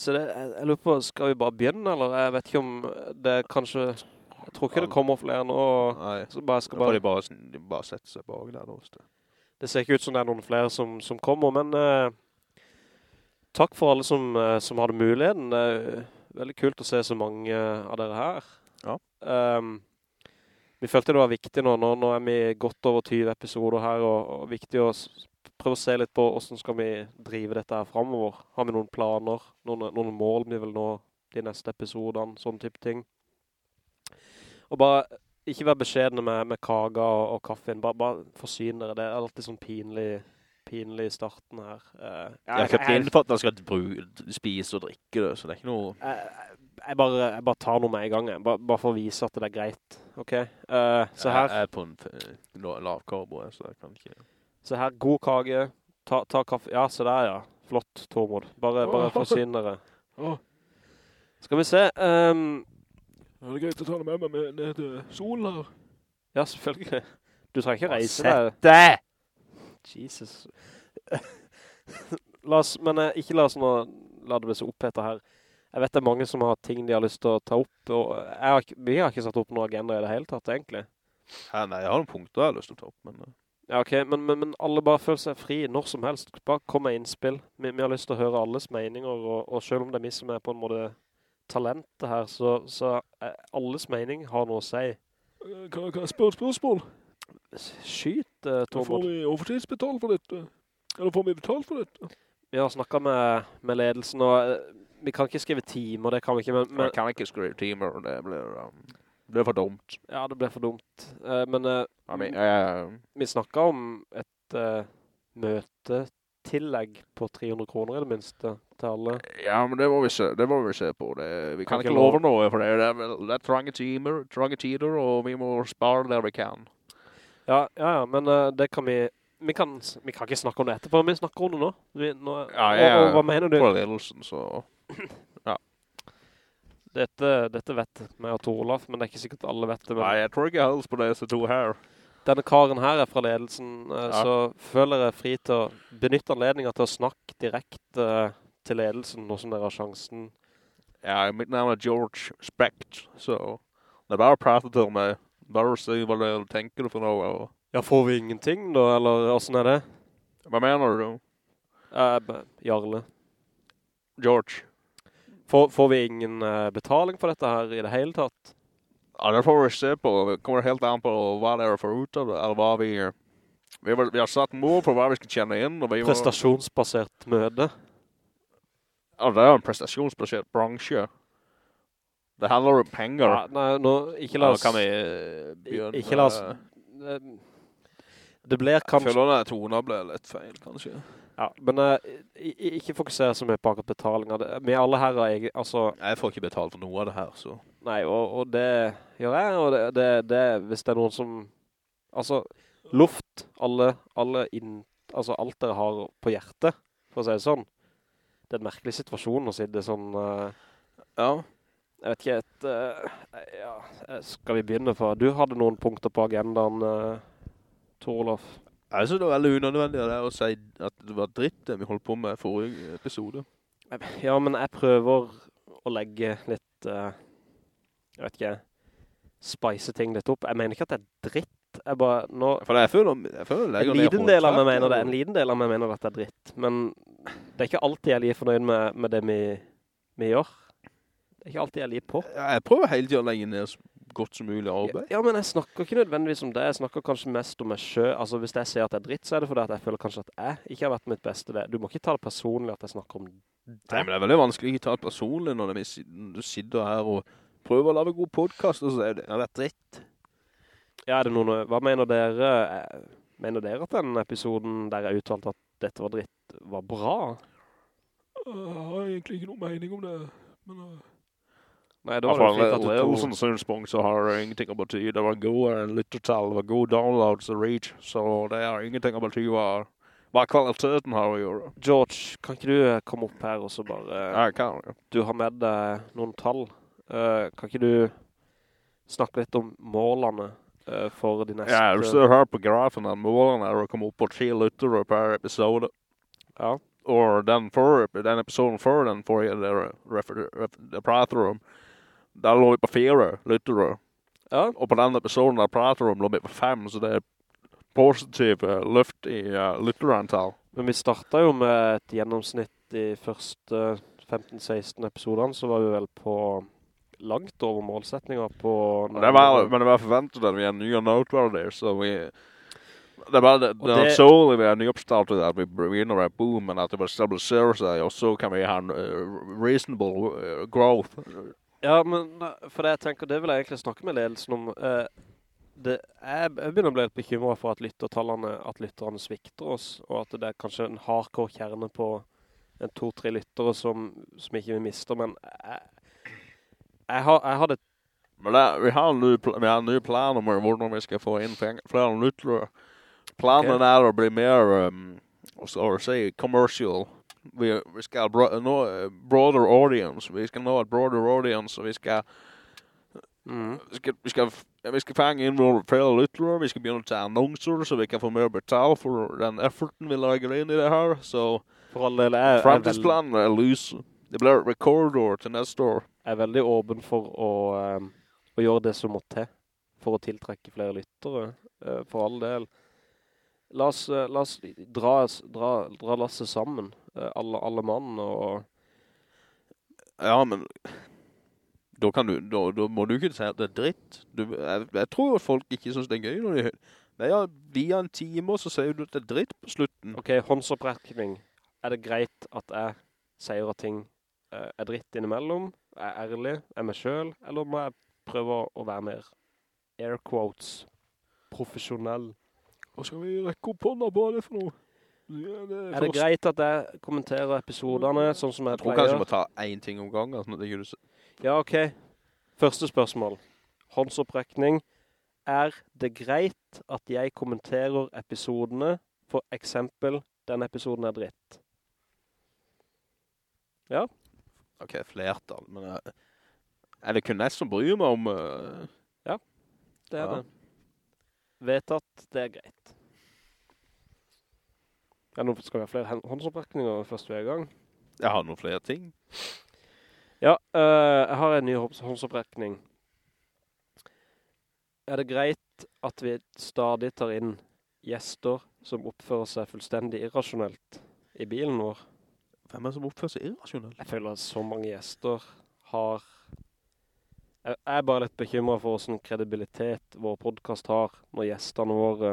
Så det, jeg, jeg lurer på, skal vi bare begynne, eller? Jeg vet ikke om det kanskje... Jeg tror ikke det kommer flere nå. Nei, Så bare, skal bare, de bare, de bare sette seg bak der. da, det- ser ikke ut som det er noen flere som, som kommer, men eh, takk for alle som, eh, som hadde muligheten. Det er veldig kult å se så mange av dere her. Ja. Um, vi følte det var viktig nå, nå, nå er vi godt over 20 episoder her, og, og viktig å prøve å se litt på hvordan skal vi drive dette her fremover. Har vi noen planer, noen, noen mål vi vil nå de neste episoderne, sånne type ting. Og bare ikke være beskjedende med, med kaga og, og kaffen, bare, bare forsyn dere. Det er alltid sånn pinlig, pinlig i starten her. Uh, Jeg har kjøpt inn for at man skal spise og drikke det, så det er ikke noe... jeg, jeg, bare, jeg bare tar noe med i gang, jeg. Bare, bare for å vise at det er greit. Ok? Uh, så her, Jeg er på en f- la- lav karbo, så jeg kan ikke... så her, god kage. Ta, ta kaffe. Ja, se der, ja. Flott, Tormod. Bare, bare forsyn dere. Åh. Skal vi se. ehm, Er det greit å ta det med meg ned til solen her? ja, selvfølgelig. Du trenger ikke reise Sett deg. deg! Jesus. la oss, men eh, ikke la oss nå la det bli så opphetet her. Jeg vet det er mange som har ting de har lyst til å ta opp, og jeg har vi har ikke satt opp noen agenda i det hele tatt, egentlig. Ja, nei, jeg har noen punkter jeg har lyst til å ta opp, men... eh, Ja, ok, men, men, men alle bare føler seg fri når som helst. Bare kom med innspill. Vi, vi har lyst til å høre alles meninger, og, og selv om det er vi som er på en måte talentet her, så, så alles mening har noe å si. Kan, kan jeg spørre spørsmål? Skyt, uh, Får vi overtidsbetalt for dette? Eller får vi betalt for dette? Vi har snakket med, med ledelsen, og eh, vi kan ikke skrive timer, det kan vi ikke, men, men Jeg kan ikke skrive timer, det blir, um, det ble for dumt. ja, det ble for dumt. Eh, men eh, ja, men, jeg, vi snakket om et uh, møtetillegg på 300 kroner i det minste til alle. ja, men det må vi se, det må vi se på. Det, vi kan, Kan ikke love noe, for det er, det er trange timer, trange tider, og vi må spare der vi kan. Ja, ja, ja, men eh, det kan vi... Vi kan, vi kan ikke snakke om det etterpå, men vi snakker om det nå. Vi, nå Ja, og, og, hva mener du? For ledelsen, så... Dette, dette vet meg og Tor Olaf, men det er ikke sikkert alle vet det. Men Nei, jeg tror ikke jeg helst på disse to her. denne karen her er fra ledelsen, eh, Ja. så føler jeg fri til å benytte anledningen til å snakke direkte eh, til ledelsen, nå som dere har sjansen. Ja, mitt navn er George Specht, så det er bare å prate til meg. Bare å si hva du tenker for noe. Og... Ja, får vi ingenting da, eller hvordan er det? Hva mener du? Uh, Jarle. George? Får, får vi ingen eh, betaling for dette her i det hele tatt? Ja, det får vi se på. Det kommer helt an på hva det er for ut av det, eller hva vi... Vi har, vi har satt mål på hva vi skal kjenne inn, må... Prestasjonsbasert møte. Ja, det er en prestasjonsbasert bransje. Det handler om penger. Ja, nei, nå, ikke Ja, la oss... kan vi eh, begynne. Ikke la oss... eh, Det blir Jeg kanskje... føler at tonen ble litt feil, kanskje. Ja, men i- ikke fokusere så mye på akkurat betalinger. Vi alle her har egen... Altså, Jeg får ikke betalt for noe av det her, så... nei, og, og det gjør jeg, og det, det, det, hvis det er noen som... Altså, luft, alle, alle inn... Altså, alt dere har på hjertet, for å si det sånn. Det er en merkelig situasjon å si det sånn... Uh, Ja. jeg vet ikke, et... uh, ja, skal vi begynne på? Du hadde noen punkter på agendaen, uh, Tor Olof. Jeg synes det var veldig unødvendig det å si at det var dritt det vi holdt på med forrige episode. Ja, men jeg prøver å legge litt, uh, jeg vet ikke, spice ting litt opp. Jeg mener ikke at det er dritt. Jeg bare, nå, For jeg føler, jeg føler jeg en liten del av meg mener det, en liten del av meg mener at det er dritt. Men det er ikke alltid jeg er fornøyd med, med det vi, vi gjør. Det er ikke alltid jeg er på. Jeg prøver hele tiden å legge ned godt som mulig arbeid. ja, men jeg snakker ikke nødvendigvis om det. Jeg snakker kanskje mest om meg selv. Altså, hvis jeg ser at det er dritt, så er det fordi at jeg føler kanskje at jeg ikke har vært mitt beste. Det. Du må ikke ta det personlig at jeg snakker om det. Nei, men det er veldig vanskelig å ikke ta det personlig når du sitter her og prøver å lave god podcast, og så er det, ja, det er dritt. Ja, er det noen, hva mener dere? eh, Mener dere at den episoden der jeg uttalte at dette var dritt, var bra? Jeg har egentlig ikke noen mening om det, men uh, Nei, det var fra jo fint at du tog... synspunkt så har det ingenting å bety. Det var gode lyttertall, det var gode downloads og reach, så det har ingenting å bety hva, hva kvaliteten har å gjøre. George, kan ikke du eh, komme opp her og så bare... Jeg kan, ja. Du har med deg noen tall. Uh, kan ikke du snakke litt om målene uh, for de neste... Ja, du ser her på grafen at målene er å komme opp på 10 lyttere per episode. Ja. Og den, for, den episoden før den forrige det prater om, der lå vi på fire lyttere. Ja, Og på den episoden der prater om lå vi på fem, så det er positiv uh, luft i uh, lytterantall. men vi startet jo med et gjennomsnitt i første 15-16 episoderne, så var vi vel på langt over målsetninger på... Det var, men det var forventet at vi er nye noteverdige, så vi... Det var det, det, det- solely vi er nyoppstartet at vi begynner et boom, men at det vil stabilisere seg, og så kan vi ha en uh, reasonable uh, growth. Ja, men eh, for det jeg tenker, det vil jeg egentlig snakke med ledelsen om. Eh, det, jeg, jeg begynner å bli litt bekymret for at lyttertallene, at lytterne svikter oss, og at det er kanskje en hardcore kjerne på en to-tre lyttere som, som ikke vi mister, men jeg, jeg, har, jeg hadde Men det, vi, har en ny, vi har en ny plan om hvordan vi skal få inn flere lyttere. Planen okay. er å bli mer, um, skal jeg si, commercial. Vi, vi skal bro, nå eh, broader audience. Vi skal nå et broader audience, og vi skal mm, vi skal, vi skal, vi skal fange inn flere lyttere, vi skal begynne å ta annonser, så vi kan få mer betalt for den efforten vi lager inn i det her, så er fremtidsplanen er lys. Det blir rekordår til neste år. jeg er veldig åpen for å, um, å gjøre det som må til for å tiltrekke flere lyttere, uh, for all del. La oss, uh, la oss dra, dra, dra lasset sammen, eh, alle, alle mann, og Ja, men da kan du, da, da må du ikke si at det er dritt. Du, jeg, jeg tror folk ikke synes det er gøy når de Nei, ja, via en time, så sier du at det er dritt på slutten. Ok, håndsopprekning. Er det greit at jeg sier at ting eh, er dritt innimellom? Er jeg ærlig? Er meg selv? Eller må jeg prøve å være mer air quotes profesjonell? hva skal vi rekke opp hånda på det for noe? Ja, det Er det greit at jeg kommenterer episoderne sånn som jeg, Jeg tror kanskje vi må ta en ting om gangen. Sånn at du Ja, ok. Første spørsmål. Håndsopprekning. Er det greit at jeg kommenterer episodene? For eksempel, den episoden er dritt. Ja. Ok, flertall, men uh, er det kun jeg som bryr meg om... Uh, Det er Ja. det. Vedtatt, det er greit. Ja, nå skal vi ha flere håndsopprekninger først er i gang. jeg har noen flere ting. Ja, eh, jeg har en ny håndsopprekning. Er det greit at vi stadig tar inn gjester som oppfører seg fullstendig irrasjonelt i bilen vår? Hvem er det som oppfører seg irrasjonelt? Jeg føler at så mange gjester har... Jeg jeg er bare litt bekymret for hvordan kredibilitet vår podcast har når gjesterne våre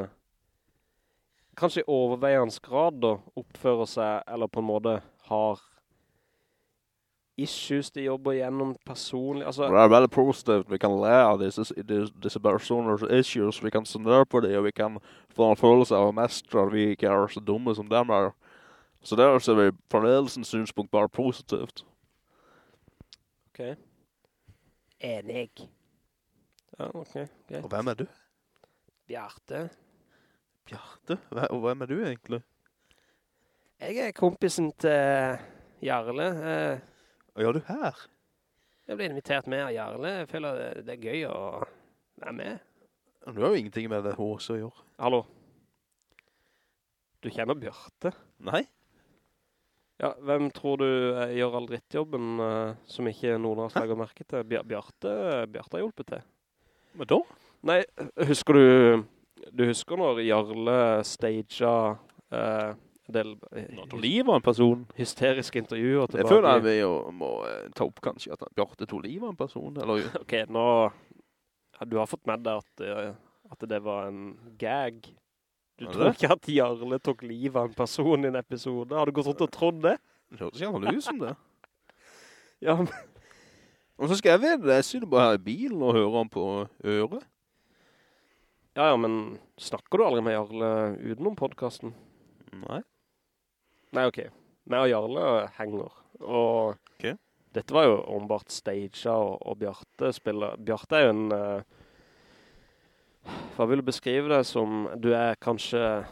kanskje i overveiende grad da, oppfører seg, eller på en måte har issues de jobber gjennom personlig. Altså, Det er veldig positivt. Vi kan lære av disse, disse, disse personers issues. Vi kan snøre på det, og vi kan få en følelse av å mestre at vi ikke er så dumme som dem er. Så der ser vi fra ledelsens synspunkt bare positivt. ok. Enig. Ja, ok, greit. Og hvem er du? Bjarte. Bjarte? Og hvem er du egentlig? Jeg er kompisen til Jarle. Og Hva gjør du her? Jeg ble invitert med av Jarle. Jeg føler det, det er gøy å være med. Men Du har jo ingenting med det hos å gjøre. Hallo. Du kjenner Bjarte? Nei? Ja, hvem tror du eh, gjør all drittjobben eh, som ikke noen av oss legger merke til? Bjarte, Bjarte har hjulpet til. Men da? Nei, husker du, du husker når Jarle stagea uh, del livet av en person. hysteriske intervjuer Jeg tilbake? føler vi jo må eh, ta opp kanskje at Bjarte tog Liv av en person, eller Ok, nå... Du har fått med deg at, eh, at det var en gag. Du tror det? ikke at Jarle tok Liv av en person i en episode? Har du gått rundt og trodd det? Det høres jævlig ut som det. Ja, men Og så skal jeg ved det, jeg sitter bare her i bilen og hører han på øret. Ja, ja, men snakker du aldri med Jarle utenom podcasten? Nei. Nei, ok. Meg og Jarle henger. Og Ok. dette var jo ombart staged og, og Bjarte spiller. Bjarte er jo en... Uh, hva vil du beskrive det som? Du er kanskje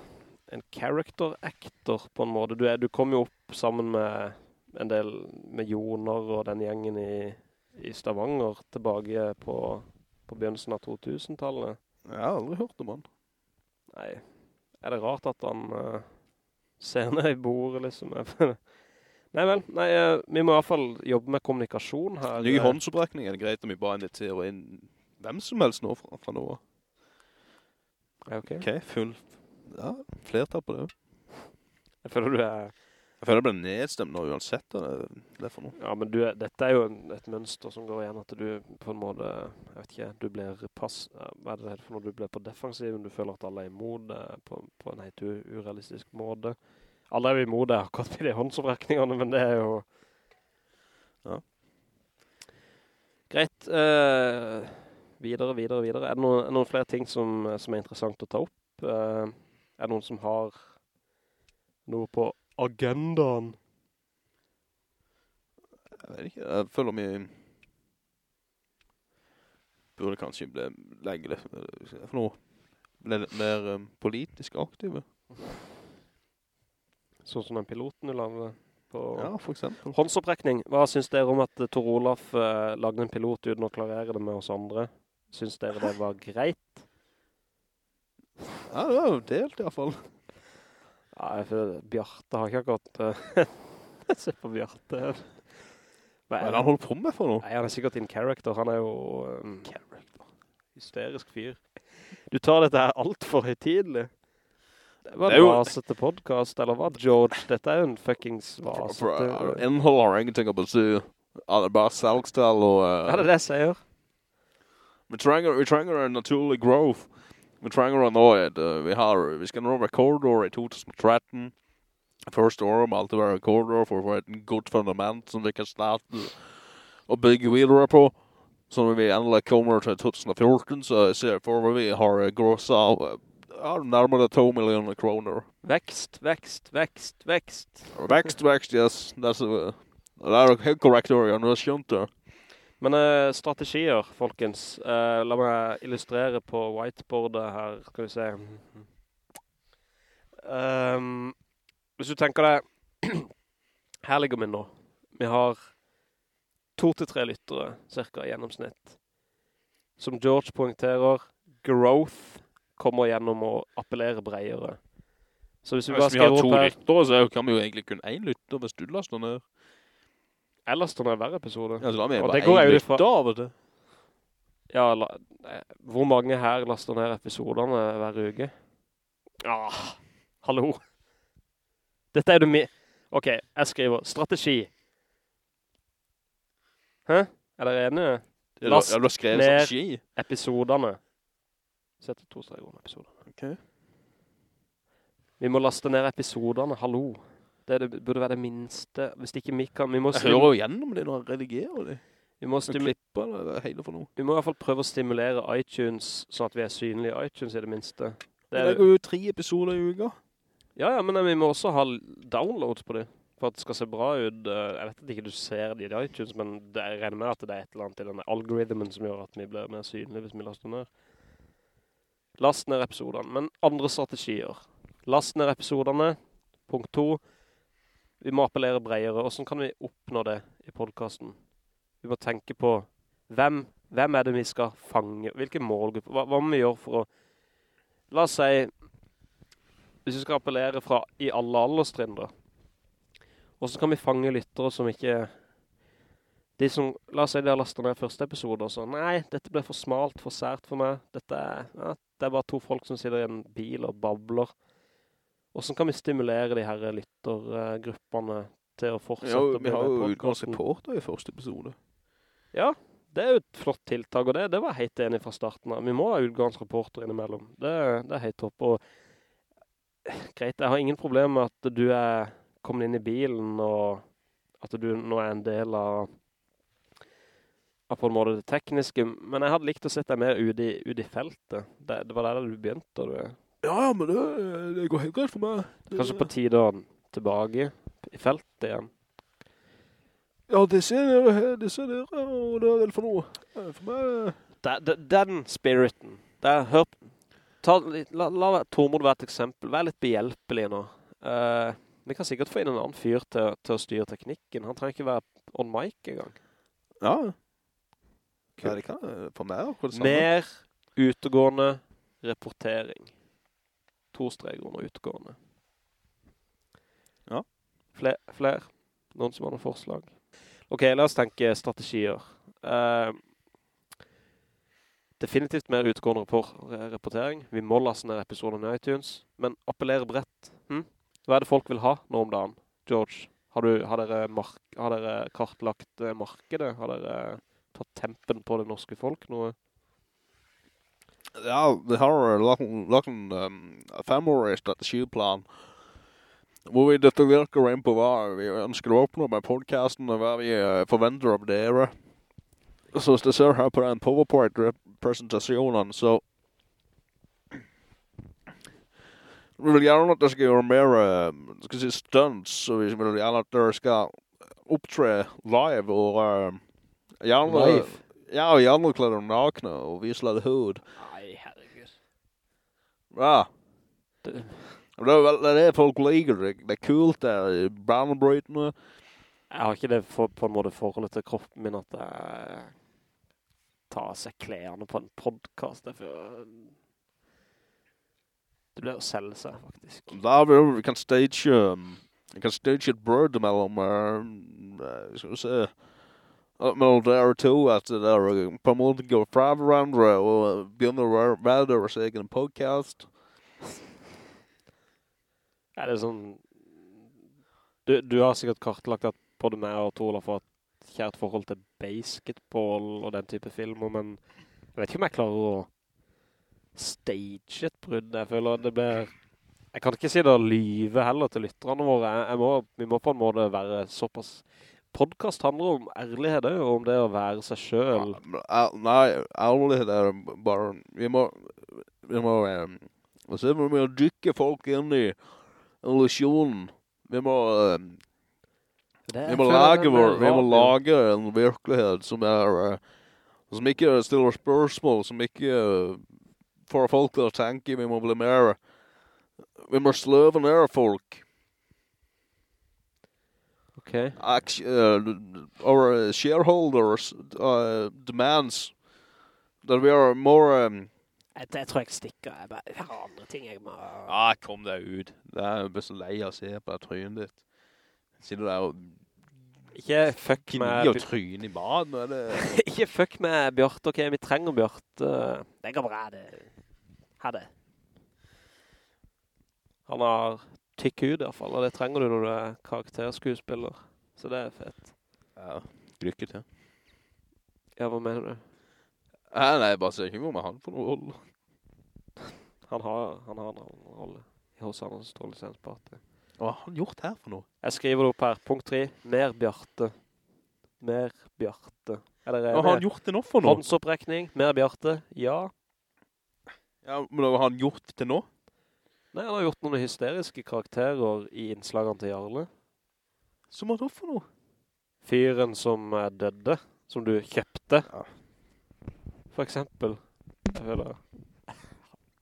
en character actor på en måte. Du, er, du kom jo opp sammen med en del med Joner og den gjengen i, i Stavanger tilbake på, på begynnelsen av 2000-tallet. Jeg har aldri hørt om han. Nei, er det rart at han uh, ser ned i bordet, liksom? nei vel, nei, uh, vi må i hvert fall jobbe med kommunikasjon her. Ny håndsopprekning er det greit om vi bare inviterer inn hvem som helst nå fra, fra nå. Ok. Ok, full... Ja, flertall på det. Jeg føler du er... Jeg føler det ble nedstemt nå uansett det, det for noe. Ja, men du dette er jo en, et mønster som går igjen at du på en måte, jeg vet ikke, du blir pass... Hva er det for noe, du blir på defensiven? Du føler at alle er imot det på, på en helt urealistisk måte. Alle er jo imot det akkurat med de håndsopprekningene, men det er jo... Ja. Greit. eh, videre, videre, videre. Er det noen, noen flere ting som, som er interessant å ta opp? Eh, er det noen som har noe på agendaen? Jeg vet ikke, jeg føler vi burde kanskje bli legge for noe. Bli litt mer um, politisk aktive. Sånn som den piloten du lagde på... Ja, for eksempel. Håndsopprekning. Hva synes dere om at eh, Tor Olaf uh, lagde en pilot uten å klarere det med oss andre? Synes dere det var greit? Ja, det var jo delt i hvert fall. Ja, for Bjarte har ikke akkurat... Uh, se på Bjarte. Hva er det han holder på med for noe? Nei, han er sikkert in character. Han er jo... Um, hysterisk fyr. Du tar dette her alt for høytidelig. Det var Det en jo- vasete podcast, eller hva, George? Dette er jo en for, vasete... uh, innhold har ingenting å bety. Er det bare salgstall og... Uh, Ja, det er det jeg sier. vi, trenger, vi trenger en naturlig growth. Vi trenger å nå et... Vi, har, vi skal nå rekordår i 2013. Første år må alltid være rekordår for å få et godt fundament som vi kan starte og bygge videre på. Så når vi endelig kommer til 2014, så ser jeg for meg vi har grosset av nærmere 2 millioner kroner. Vekst, vekst, vekst, vekst. Vekst, vekst, yes. That's, uh, det er helt korrekt, Ørjan. Du har skjønt det. Men uh, strategier, folkens. Uh, la meg illustrere på whiteboardet her, skal vi se. Um, hvis du tenker deg, her ligger vi nå. Vi har to til tre lyttere, cirka i gjennomsnitt. Som George poengterer, growth kommer gjennom å appellere bredere. Så hvis vi Hvis vi har to lyttere, så kan vi jo egentlig kun en lytter hvis du laster ned. Ellers til hver episode. Ja, så meg vi Og bare det går jeg ifra. lytter av og til. Ja, la, eh, hvor mange her laster ned episoderne hver uke? Ah, hallo. Dette er du mi... Ok, jeg skriver strategi. Hæ? Er dere enige? Ja, Last du har skrevet strategi. Episoderne. Sett to streger om episoderne. Ok. Vi må laste ned episoderne, hallo. Det, det burde være det minste. Hvis det ikke vi kan, vi må, Jeg hører jo gjennom det når jeg redigerer det. vi må, klipper er vi må i hvert fall prøve å stimulere iTunes, sånn at vi er synlige i iTunes i det minste. Det er, jo tre episoder i uka. Ja, ja, men eh, vi må også ha downloads på det, for at det skal se bra ut. Eh, Jeg vet at ikke du ser det i iTunes, men det, jeg regner med at det er et eller annet i denne algoritmen som gjør at vi blir mer synlige hvis vi laster ned. Last ned episoderne, men andre strategier. Last ned episoderne. Punkt to. Vi må appellere bredere. Hvordan kan vi oppnå det i podcasten? Vi må tenke på hvem, hvem er det vi skal fange? Hvilke målgrupper? Hva, hva må vi gjøre for å... La oss si, hvis vi skal appellere fra i alle alderstrinn da, hvordan kan vi fange lyttere som ikke... De som, la oss si de har lastet ned første episode og så, nei, dette ble for smalt, for sært for meg. Dette er, ja, det er bare to folk som sitter i en bil og babler. Hvordan kan vi stimulere de her lyttergrupperne til å fortsette? Ja, å vi har jo med utgått podcasten? reporter i første episode. Ja, det er jo et flott tiltak, og det, det var jeg helt enig fra starten av. Vi må ha utgangsrapporter innimellom. Det, det er helt topp. Og greit, jeg har ingen problem med at du er kommet inn i bilen, og at du nå er en del av av på en måte det tekniske, men jeg hadde likt å sette deg mer ut i, ut i feltet. Det, det var der du begynte, og du Ja, ja, men det, det går helt greit for meg. Det, kanskje på tide å tilbake i feltet igjen. Ja, det ser dere her, det ser dere, og det er vel for noe. Eh, For meg... Da- da- Den spiriten, der, hør, ta, la, la Tormod være et eksempel, vær litt behjelpelig nå. Uh, vi kan sikkert få inn en annen fyr til, til å styre teknikken. Han trenger ikke være on mic engang. Ja. Ja, det kan for meg er akkurat det samme. Mer utegående rapportering. To streger under utgående. Ja. Fler, fler. Noen som har noen forslag. Ok, la oss tenke strategier. Uh, definitivt mer utgående rapport, rapportering. Vi må laste ned episoden i iTunes. Men appellere bredt. Hm? Hva er det folk vil ha nå om dagen? George, har, du, har, dere, mark har dere kartlagt eh, markedet? Har dere tatt tempen på det norske folk noe? Ja, vi har lagt, en um, femårig strategiplan hvor vi detaljert går inn på hva vi ønsker å oppnå med podcasten og hva vi eh, forventer av dere. Så hvis dere ser her på den PowerPoint-presentasjonen, så vi vil gjerne at dere skal gjøre mer eh, skal si stunts, så vi vil gjerne at dere skal opptre live og uh, gjerne, Live? Ja, og gjerne klæder nakne og vise litt hud. Ja. Det, Det er det folk liker. Det, er kult, det er banebrytende. jeg har ikke det for, på en måte forholdet til kroppen min at jeg tar av seg klærne på en podcast. Derfor det blir å selge seg, faktisk. Da vi kan stage, um, vi kan stage et brød mellom, uh, skal vi se, uh, mellom dere to, at det er på en måte går fra hverandre og uh, begynner å være- være deres egen podcast. Er det sånn... Du, du har sikkert kartlagt at både meg og Tor har fått kjært forhold til basketball og den type filmer, men jeg vet ikke om jeg klarer å stage et brudd. Jeg føler det blir... Jeg kan ikke si det å lyve heller til lytterne våre. Jeg, jeg må, vi må på en måte være såpass... Podcast handler om ærlighet og om det å være seg selv. Ja, nei, ærlighet er bare, vi må, vi må, um, hva sier vi, vi må dykke folk inn i illusionen. Vi må, um, Vi må lage vår, vi må lage en virkelighet som er, eh, som ikke stiller spørsmål, som ikke eh, får folk til å tenke, vi må bli mer, vi må sløve ned folk. Ok. Act, uh, our shareholders uh, demands that we are more, um, Jeg, jeg tror jeg stikker. Jeg, bare, jeg har andre ting jeg må... ah, kom deg ut. Det er jo bare så lei å se på trynet ditt. Sitter der og Ikke fuck med... tryn i baden, er det... Ikke fuck med Bjørte, ok? Vi trenger Bjørte. Det går bra, det. Ha det. Han har tykk hud i hvert fall, og det trenger du når du er karakterskuespiller. Så det er fett. Ja, lykke til. Ja, hva mener du? Nei, nei, jeg bare ser ikke hvor med han for noe hold. Han har, han har en rolle rolle hos Anders Ståle Hva har han gjort her for noe? Jeg skriver det opp her. Punkt 3. Mer Bjarte. Mer Bjarte. Hva har han gjort til nå for noe? Håndsopprekning. Mer Bjarte. Ja. Ja, men hva har han gjort til nå? Nei, han har gjort noen hysteriske karakterer i innslagene til Jarle. Som har han for noe? Fyren som er dødde, som du kjøpte. Ja. For eksempel. Jeg føler...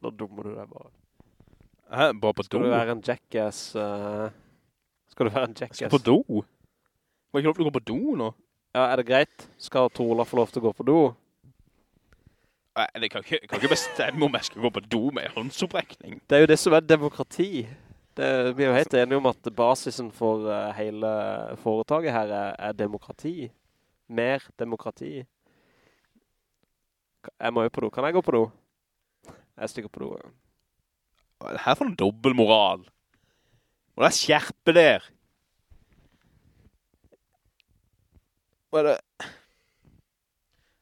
Nå dummer du deg bare. Hæ, bare på do? Skal du være en jackass... Uh... skal du være en jackass? Skal på do? Må ikke lov til å gå på do nå? Ja, er det greit? Skal Tola få lov til å gå på do? Jeg kan ikke, jeg kan ikke bestemme om jeg skal gå på do med håndsopprekning. Det er jo det som er demokrati. Det, vi er jo helt enige om at basisen for eh, hele foretaget her er, er demokrati. Mer demokrati. Jeg må jo på do. Kan jeg gå på do? Jeg stikker på do. Hva er det her for en dobbeltmoral? Må det skjerpe der? Hva er det?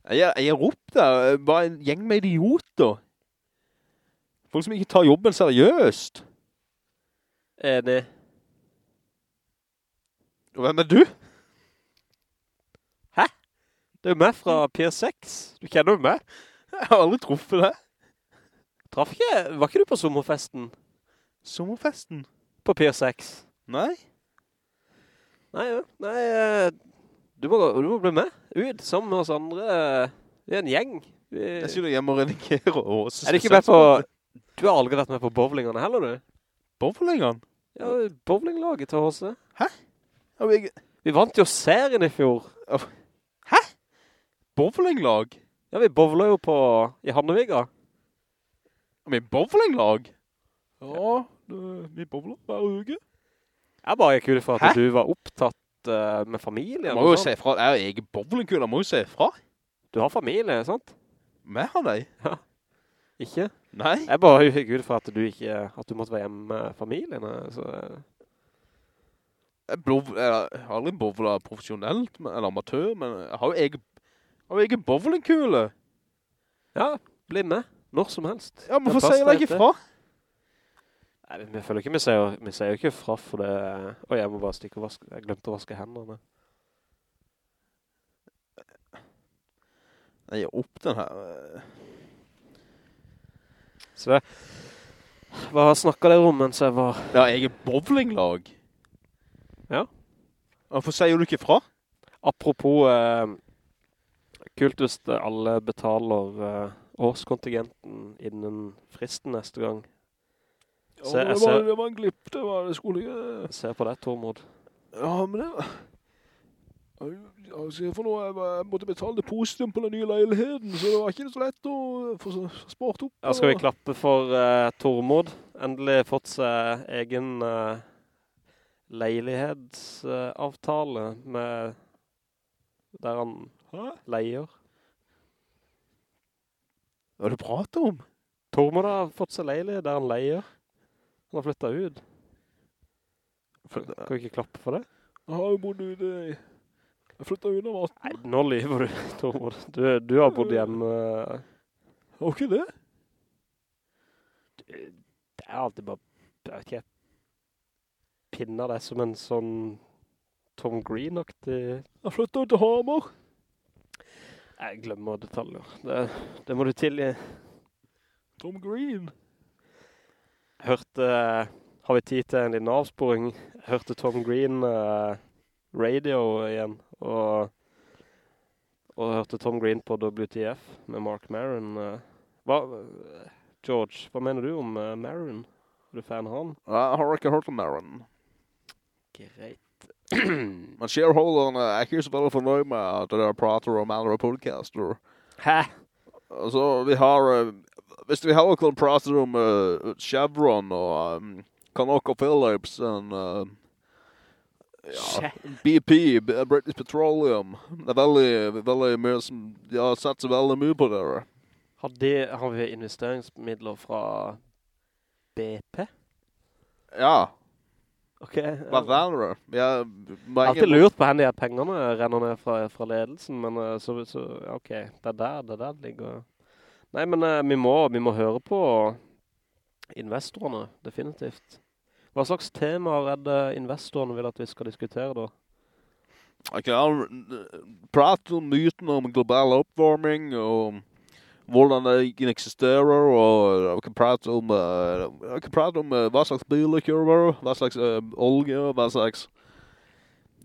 Jeg, jeg opp der, bare en gjeng med idioter. Folk som ikke tar jobben seriøst. Enig. Og Hvem er du? Hæ? Det er jo meg fra Pier 6. Du kjenner jo meg. Jeg har aldri truffet det. Traff ikke, var ikke du på sommerfesten Sommerfesten? på Pier 6? Nei. Nei, ja. Nei, eh, du må, du må bli med ut med oss andre. Vi er en gjeng. Vi, Jeg sitter hjemme og redigerer. Og er det ikke med på... Du har aldri vært med på bowlingene heller, du? Bowlingene? Ja, bowlinglaget til HC. Har vi Vi vant jo serien i fjor. Hæ? bowlinglag? Ja, vi bowler jo på i Hanneviga. Vi bowlinglag? Ja, vi bowler hver uke. Jeg bare gikk ut fra at Hæ? du var opptatt eh, med familie. Må jo se fra. jeg er jo egen bowlingkule. Må jo se fra. Du har familie, sant? Med han deg? Ikke? Nei. Jeg bare gikk gud for at du ikke, at du måtte være hjemme med familien. eh, Så, eh, Jeg, bov, jeg har aldri bovlet profesjonelt, men- eller amatør, men jeg har jo egen, har jo egen bowlingkule. ja, bli med. Når som helst. Ja, men Det hvorfor deg sier jeg ikke etter. fra? Nei, vi føler ikke, vi sier, vi sier jo ikke fra for det. Åh, jeg må bare stikke og vaske. Jeg glemte å vaske hendene. Jeg gir opp den her. Så det, hva snakket dere om mens jeg var... Jeg har egen bowlinglag. Ja. Hvorfor sier du ikke fra? Apropos eh, kult hvis alle betaler eh, årskontingenten innen fristen neste gang. Se, Ja, det, var, det var en glipp, det var det skulle jeg ser på deg, Tormod. Ja, men det. Altså, for nå, jeg, måtte betale depositum på den nye leiligheten, så det var ikke så lett å få spart opp. Ja, skal vi klappe for uh, Tormod. Endelig fått seg egen uh, leilighetsavtale med der han Hæ? leier. Hva er det du prater om? Tormod har fått seg leilighet der han leier. Han har flyttet ut. Kan vi ikke klappe for det? Jeg har jo bodd ute i... Jeg flyttet ut av maten. Nei, nå lyver du, Tormod. Du, du har bodd hjemme... Har ikke det? Det er alltid bare... Jeg vet ikke, jeg pinner deg som en sånn Tom Green-aktig... Jeg flyttet ut til Hamar. Jeg glemmer detaljer. Det, det må du tilgi. Tom Green. Hørte, har vi tid til en liten avsporing? Hørte Tom Green uh, radio igjen, og, og hørte Tom Green på WTF med Mark Maron. eh. hva, George, hva mener du om uh, Maron? Er du fan av han? Jeg har ikke hørt om Maron. Greit. Men shareholderne er ikke så veldig fornøyd med at dere prater om andre podcaster. Hæ? Altså, vi har... eh, hvis vi heller kan prate om uh, Chevron og um, ConocoPhillips og uh, ja, BP, British Petroleum. Det er veldig, veldig mye som... Sett så veldig mye på dere. Har, de, har vi investeringsmidler fra BP? Ja, Ok. hva er det? Jeg har alltid lurt på henne de pengene renner ned fra, fra ledelsen, men eh, så, så, ok, det er der, det er der det ligger. Nei, men uh, vi, må, vi må høre på investorene, definitivt. Hva slags temaer er det investorene vil at vi skal diskutere da? Jeg kan prate om myten om global oppvarming og hvordan det ikke eksisterer, og jeg kan prate om, eh, jeg kan prate om eh, hva slags biler kjører, hva slags olje, hva slags...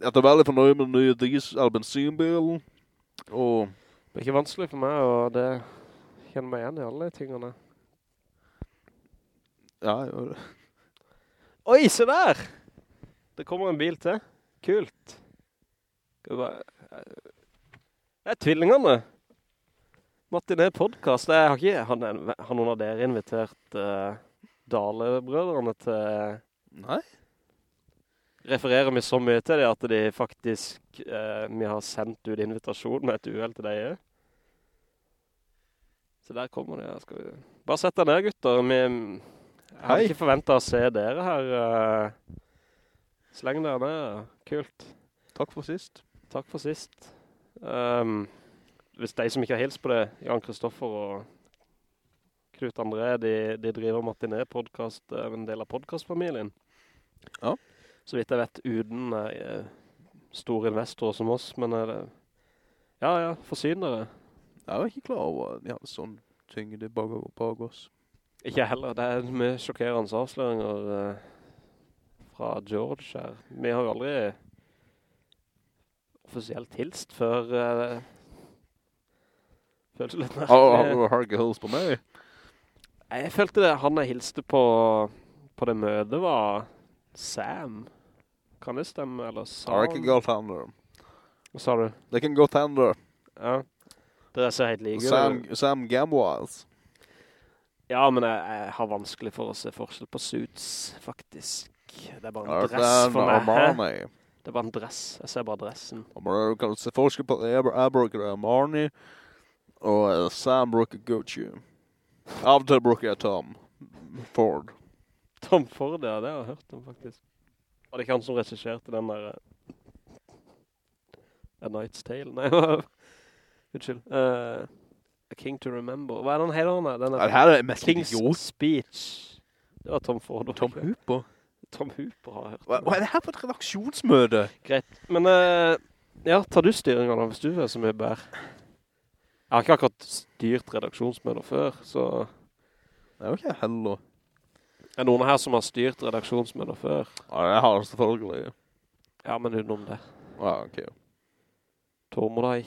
Jeg er veldig fornøyd med den nye diesel- eller bensinbilen, og Det er ikke vanskelig for meg, og det kjenner meg igjen i alle tingene. ja, jeg- Oi, se der! Det kommer en bil til. Kult. Skal vi bare... Det er tvillingene. Martinet podcast. Jeg har ikke... Har, har noen av dere invitert uh, Dale-brødrene til... nei, Refererer vi så mye til det at de faktisk... Uh, vi har sendt ut invitasjon med et uheld til deg. Så der kommer det. Skal vi... Bare sett deg ned, gutter. Vi, jeg hadde ikke forventet å se dere her. eh. sleng dere ned. Kult. takk for sist. Takk for sist. Um, hvis de som ikke har hilst på det, Jan Kristoffer og Knut André, de, de driver Martinet-podcast, eh, en del av podcastfamilien. Ja. Så vidt jeg vet, uden eh, store investorer som oss, men det- Ja, ja, forsynere. Jeg var ikke klar over at vi hadde sånn tyngde bak, bak oss. Ikke heller. Det er med sjokkerende avsløringer uh, fra George her. Vi har jo aldri offisielt hilst før uh, føles litt merkelig. har du ikke hilst på meg? Jeg følte det, han jeg hilste på på det møtet var Sam. Kan det stemme, eller Sam? Har ikke gått hender. Hva sa du? Det kan godt hende. Ja. Dere så helt like Sam. Sam Gamwise. Ja, men jeg, jeg har vanskelig for å se forskjell på suits, faktisk. Det er bare en dress for meg. Armani. Det er bare en dress. Jeg ser bare dressen. Du kan se forskjell på jeg, jeg bruker Armani, og eh, Sam bruker Gucci. Av og til bruker jeg Tom Ford. Tom Ford, ja, det har jeg hørt om faktisk. Var det ikke han som regisserte den der eh, A Knight's Tale? Nei, unnskyld. Uh, A King to Remember. Hva er den heter han? Den Ja, det her er mest King's idiot. Speech. Det var Tom Ford. Tom Hooper. Tom Hooper har jeg hørt. Hva, hva er det her på et redaksjonsmøte? Greit. Men uh, ja, tar du styringen du er så mye bær? Jeg har ikke akkurat styrt redaksjonsmøter før, så Det er jo ikke heller. er det noen her som har styrt redaksjonsmøter før? Ja, jeg har selvfølgelig. Ja, men utenom det. Ja, ok. Tormod nei.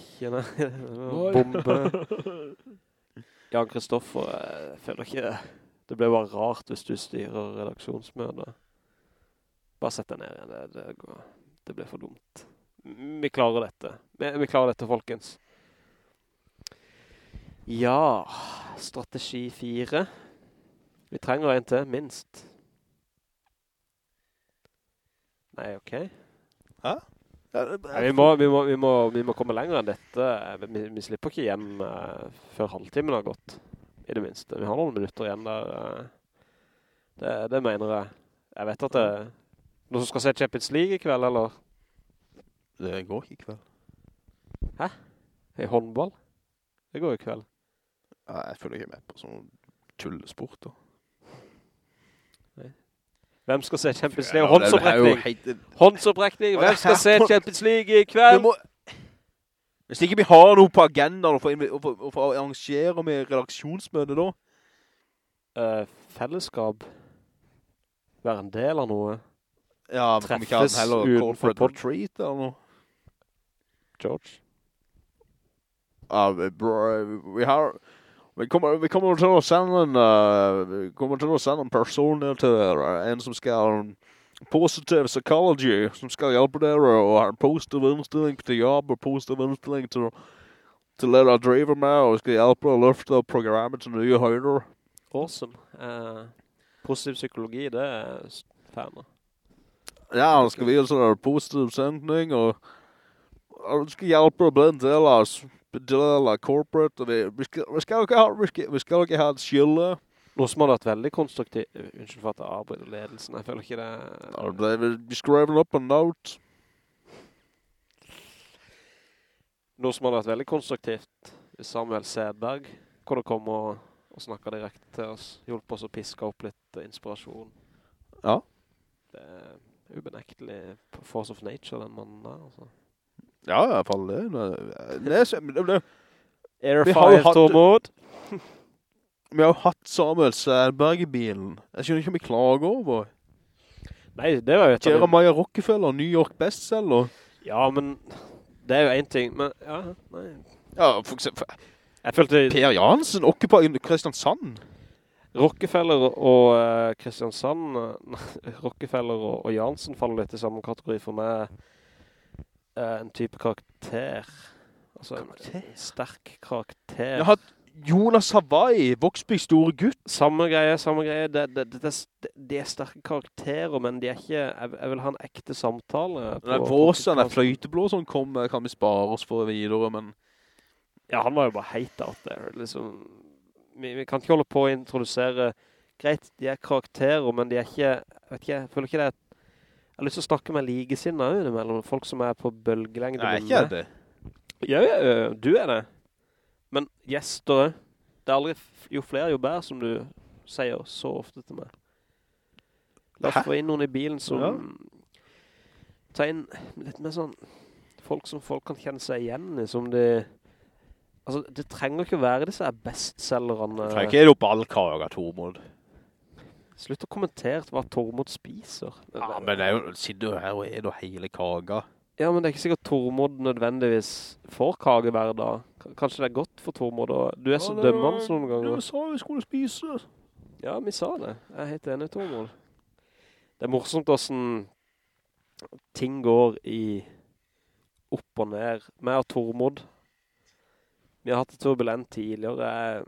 Bombe. Jan Kristoffer, jeg føler ikke det blir bare rart hvis du styrer redaksjonsmøter. Bare sett deg ned igjen, det, det, går, det blir for dumt. Vi klarer dette. Vi, vi klarer dette, folkens. Ja, strategi 4. Vi trenger en til, minst. Nei, ok. Det- Nei, vi, må, vi, må, vi, må, vi må komme lenger enn dette. Vi, vi slipper ikke hjem uh, før halvtimen har gått, i det minste. Vi har noen minutter igjen der. Uh, det, det mener jeg. Jeg vet at det noen som skal se Champions League i kveld, eller Det går ikke i kveld. Hæ? i håndball. Det går i kveld. Ja, jeg følger ikke med på sånn tullesport da. Hvem skal se Champions League? Håndsopprekning! Håndsopprekning! Hvem skal se Champions League i kveld? Hvis ikke vi har noe på agendaen for å arrangere med redaksjonsmøte da, Uh, fellesskap. Være en del av noe. ja, men ikke heller call for a retreat eller noe? George? Uh, bro, vi har... Vi kommer, vi kommer til å sende en, uh, kommer til å sende en person til dere, en som skal ha en positiv psychology, som skal hjelpe dere og ha en positiv innstilling til jobb og positiv innstilling til, til det dere driver med, og skal hjelpe å løfte programmet til nye høyder. Awesome. Uh, positiv psykologi, det er fan av. Ja, han skal vise dere positiv sendning, og, og han skal hjelpe å bli en del av, s- del corporate, og vi, vi, skal, vi, skal ikke ha, vi, skal, vi skal ikke ha et skille. Noe som hadde vært veldig konstruktivt. Unnskyld for at jeg avbryter ledelsen. Jeg føler ikke det... Da ble vi skrevet opp en note. Noe som hadde vært veldig konstruktivt. Samuel Sedberg kunne komme og, og snakke direkte til oss. hjulpet oss å piske opp litt inspirasjon. Ja. Det er ubenektelig force of nature, den mannen der, altså. Ja, i hvert fall det. Det, er- det. Air Vi har jo 5 hatt- Tormod. Vi har jo hatt Samuel Sælberg i bilen. Jeg skjønner ikke om vi klager over. Nei, det var jo Jeremiah Rockefeller, New York bestseller. Ja, men det er jo en ting. Men, ja, nei. Ja, for eksempel Jeg følte Per Jansen, Okkepa, Kristiansand. Rockefeller og eh, Kristiansand, Rockefeller og, og Jansen faller litt i samme kategori for meg. Eh, en type karakter. Altså Karakter? en sterk karakter. Jeg har hatt Jonas Hawaii, Voksby store gutt. Samme greie, samme greie. Det, det, det, det, de er sterke karakterer, men de er ikke... Jeg, jeg vil ha en ekte samtale. på- på Våsen, podcast. fløyteblå som kom, eh, kan vi spare oss for videre, men... Ja, han var jo bare heit out there. Liksom, vi, vi kan ikke holde på å introdusere... Greit, de er karakterer, men de er ikke... Jeg vet ikke, jeg føler ikke det er... Jeg har lyst til å snakke med ligesinnet mellom folk som er på bølgelengde. Nei, ikke er det. Ja, ja, du er det. Men gjester, det er aldri, jo flere jo bedre, som du sier så ofte til meg. La oss få inn noen i bilen som... Ja. Ta inn litt mer sånn folk som folk kan kjenne seg igjen i, som de... Altså, det trenger ikke å være disse her Du trenger ikke opp all kaka, Tormod. Slutt å kommentere hva Tormod spiser. Ja, men det er jo, sitter du her og er da hele kaga. Ja, men det er ikke sikkert Tormod nødvendigvis får kage hver dag. K- Kanskje det er godt for Tormod, og du er så dømmende noen ganger. Du sa vi skulle spise. Ja, vi sa det. Jeg er helt enig, Tormod. Det er morsomt hvordan ting går i opp og ned. Vi og Tormod. Vi har hatt det turbulent tidligere. Jeg-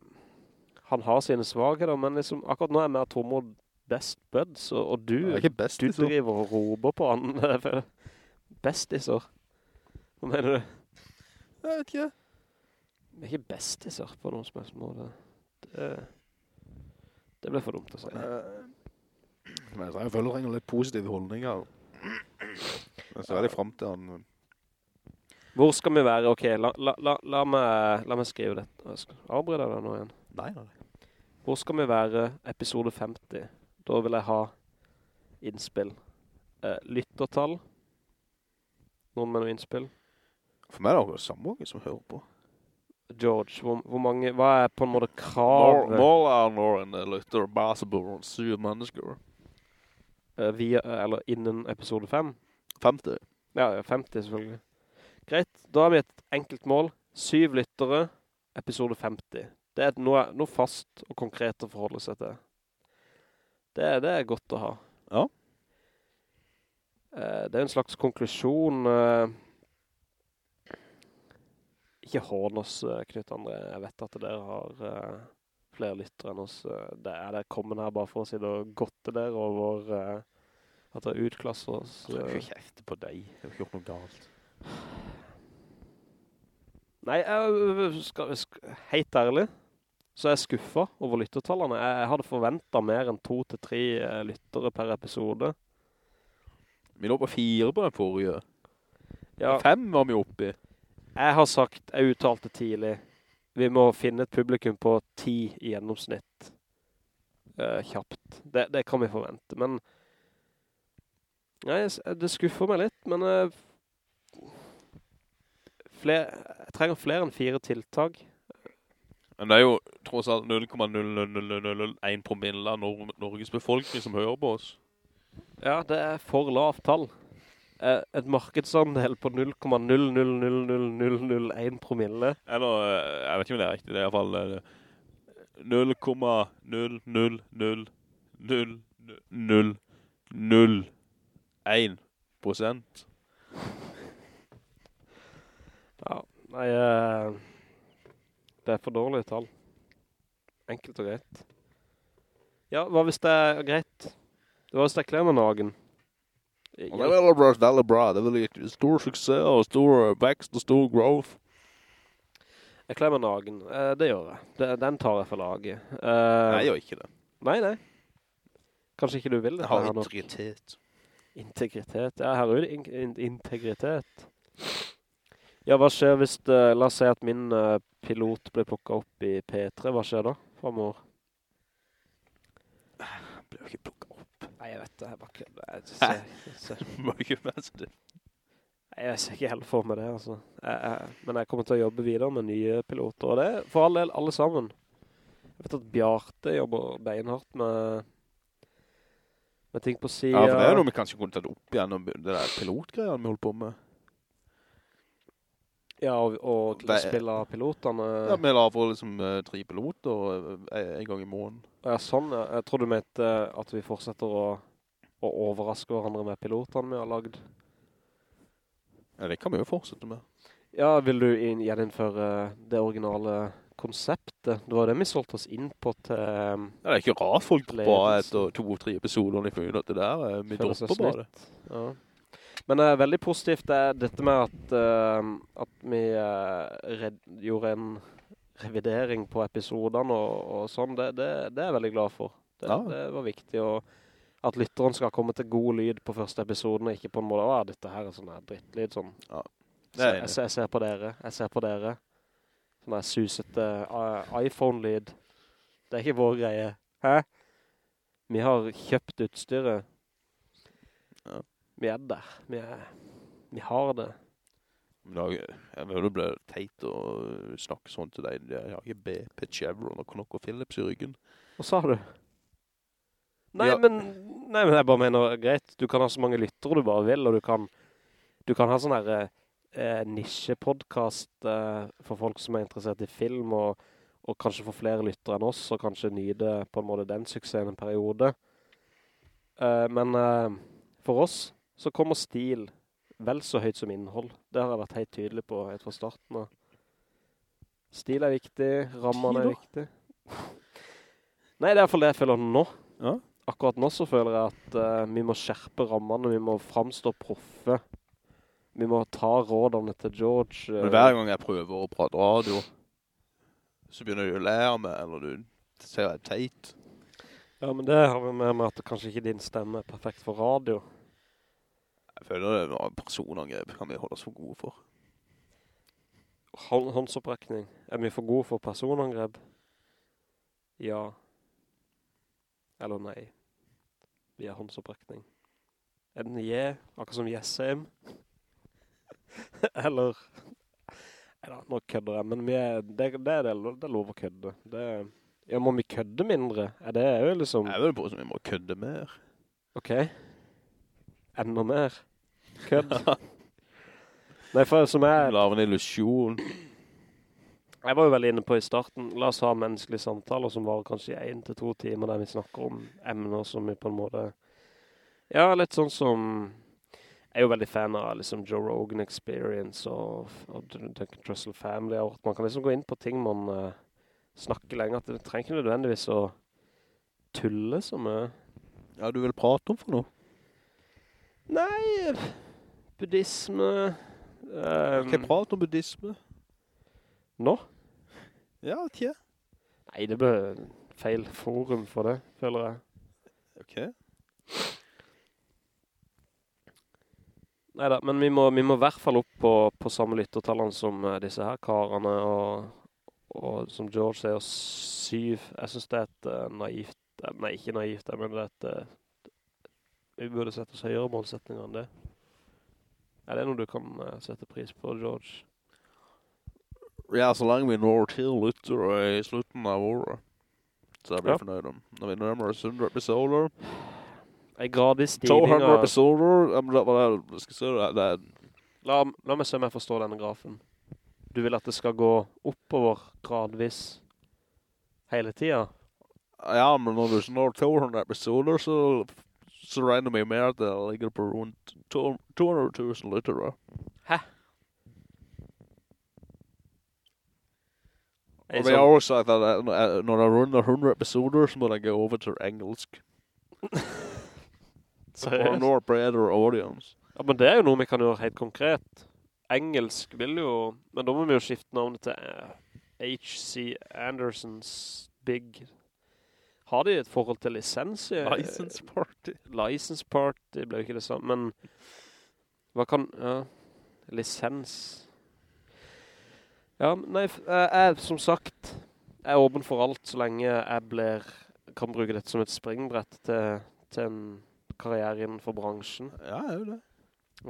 Han har sine svagheter, men liksom, akkurat nå er jeg med Tormod best buds, og, og du, best, du driver og roper på han. Bestiser. Hva mener du? Jeg vet ikke. Vi er ikke bestiser på noen spørsmål. Det, det ble for dumt å si. Men jeg føler jeg trenger litt positive holdninger. Men så er det frem til han... Hvor skal vi være? Ok, la, la, la, la, meg, meg skrive det. Jeg deg nå igjen. Nei, nei. Hvor skal vi være episode 50? Da vil jeg ha innspill. Eh, lyttertall. Noen med noen innspill. For meg er det samme mange som hører på. George, hvor, hvor mange, hva er på en måte kravet mål er når en lytter basebordet syv mennesker. eh, via, eller innen episode 5? 50. Ja, ja, 50 selvfølgelig. Greit, da har vi et enkelt mål. Syv lyttere, episode 50. Det er noe, noe fast og konkret å forholde seg til. Det, det er godt å ha. Ja. Eh, det er en slags konklusjon. eh, ikke hånd oss, eh, Knut André. Jeg vet at dere har flere lyttere enn oss. Det er det kommet her bare for å si det og godte dere over at dere utklasser oss. Jeg tror ikke kjefte på deg. Jeg har ikke gjort noe galt. Nei, jeg skal, skal, helt ærlig, så er jeg skuffet over lyttertallene. Jeg, jeg hadde forventet mer enn to til tre eh, lyttere per episode. Vi lå på fire på den forrige. Ja, Fem var vi oppe i. jeg har sagt, jeg uttalte tidlig, vi må finne et publikum på ti i gjennomsnitt. Eh, kjapt. Det, det kan vi forvente, men... Nei, det skuffer meg litt, men... eh, fler, jeg trenger flere enn fire tiltak. Men det er jo tross alt 0,00001 promille av Nor Norges befolkning som hører på oss. Ja, det er for lavt tall. Eh, Et markedsandel på 0,0000001 promille. Eller, eh, jeg vet ikke om det er riktig, det er i hvert fall eh, 0,0000001 prosent. Ja, nei, eh, det er for dårlige tall. Enkelt og greit. Ja, hva hvis det er greit? Hva hvis det er Klemmernagen. det er veldig bra, veldig bra. Det er veldig stor suksess og stor vekst og stor growth. Jeg kler nagen. Eh, det gjør jeg. Det, den tar jeg for laget. Eh, Nei, jeg gjør ikke det. nei, nei. Kanskje ikke du vil det? Jeg har integritet. Integritet. Ja, her er jo in in integritet. Ja, hva skjer hvis det, la oss si at min eh, pilot blir plukket opp i P3, hva skjer da fremover? Blir jo ikke plukket opp. Nei, jeg vet det, jeg bare kødder. Ser, Må ikke være så det. nei, jeg ser ikke helt for meg det, altså. Jeg, jeg, men jeg kommer til å jobbe videre med nye piloter, og det er for all del alle sammen. Jeg vet at Bjarte jobber beinhardt med, med ting på siden. Ja, for det er noe vi kanskje kunne tatt opp igjen, det der pilotgreiene vi holdt på med. Ja, og, og å spille pilotene. Ja, vi la for liksom eh, tre piloter eh, en gang i måneden. Ja, sånn, ja. Jeg tror du mente at vi fortsetter å, å overraske hverandre med pilotene vi har lagd. Ja, det kan vi jo fortsette med. Ja, vil du inn, gjeninnføre det originale konseptet? Det var det vi solgte oss inn på til... um, Ja, det er ikke rart folk bare etter to-tre episoder de føler at det der, eh, vi dropper bare det. Ja. Men uh, veldig positivt er dette med at, uh, at vi uh, gjorde en revidering på episoderne og, og sånn. Det, det, det er jeg veldig glad for. Det, Ja. det var viktig, å at lytteren skal komme til god lyd på første episoden, og ikke på en måte, «Å, dette her er sånn drittlyd, sånn. Ja. Så, jeg, jeg, ser- på dere, jeg ser på dere. Sånn her susete uh, iPhone-lyd. Det er ikke vår greie. Hæ? Vi har kjøpt utstyret. Ja. Vi er der. Vi, er, vi har det. Men jeg vet jo bli teit å snakke sånn til deg. Jeg har ikke BP Chevron og Knock Phillips i ryggen. Hva sa du? Nei, Ja. men, nei, men jeg bare mener, greit, du kan ha så mange lyttere du bare vil, og du kan, du kan ha sånn her eh, nisjepodcast eh, for folk som er interessert i film, og, og kanskje få flere lyttere enn oss, og kanskje nyde på en måte den suksessen en periode. Eh, men eh, for oss så kommer stil vel så høyt som innhold. Det har jeg vært helt tydelig på helt fra starten av. Stil er viktig, rammerne er viktig. Nei, det er i hvert fall det jeg føler nå. Ja. Akkurat nå så føler jeg at uh, vi må skjerpe rammene, vi må framstå proffe. Vi må ta rådene til George. Uh, Men hver gang jeg prøver å prate radio, så begynner du å lære meg, eller du ser jeg teit. Ja, men det har vi med med at kanskje ikke din stemme er perfekt for radio. Jeg føler det var personangrep kan vi holde oss for gode for. Hånd, håndsopprekning. Er vi for gode for personangrep? Ja. Eller nei. Vi er håndsopprekning. Er den je, akkurat som jesheim. Eller... Neida, nå kødder jeg, men er, det, det er det, det er lov å kødde. Det, ja, må vi kødde mindre? Er det jo liksom... Jeg vil på som vi må kødde mer. Ok. Enda mer. Kødd. Nei, for som jeg... Lave en illusion. Jeg var jo veldig inne på i starten, la oss ha menneskelige samtaler som var kanskje i en til to timer der vi snakker om emner som vi på en måte, ja, litt sånn som, jeg er jo veldig fan av liksom Joe Rogan Experience og, og Duncan Trussell Family, og man kan liksom gå inn på ting man uh, snakker lenger. at det trenger ikke nødvendigvis å tulle som mye. Ja, du vil prate om for noe? nei, buddhisme, um, Skal jeg prate om buddhisme? nå? Ja, tje. Nei, det ble feil forum for det, føler jeg. Ok. Neida, men vi må, vi må i hvert fall opp på, på samme lyttertallene som eh, disse her karene, og, og som George sier, syv. Jeg synes det er et uh, naivt, eh, nei, ikke naivt, jeg mener det er et, uh, vi burde sette oss høyere målsetninger enn det. Er det noe du kan eh, sette pris på, George? Ja, så lenge vi når til lyttere i slutten av året. Så blir vi Ja. fornøyd om. Når vi nærmer oss 100 episoder. En gradvis stigning 200 av... episoder. Jeg skal si det, La, la meg se om jeg forstår denne grafen. Du vil at det skal gå oppover gradvis hele tiden? Ja, men når du når 200 episoder, så, så regner vi med at det ligger på rundt 200 000 lyttere. Og En vi har også sagt at eh, når det runder 100 episoder, så må det gå over til engelsk. For Seriøst? bredere audience. Ja, men det er jo noe vi kan gjøre helt konkret. Engelsk vil jo, men da må vi jo skifte navnet til eh, H.C. Andersons Big. Har de et forhold til lisens? License party. License Party ble jo ikke det samme, men hva kan, ja, lisens. Ja, nei, jeg, jeg, som sagt, jeg er åpen for alt så lenge jeg blir, kan bruke dette som et springbrett til, til en karriere innenfor bransjen. Ja, det er jo det.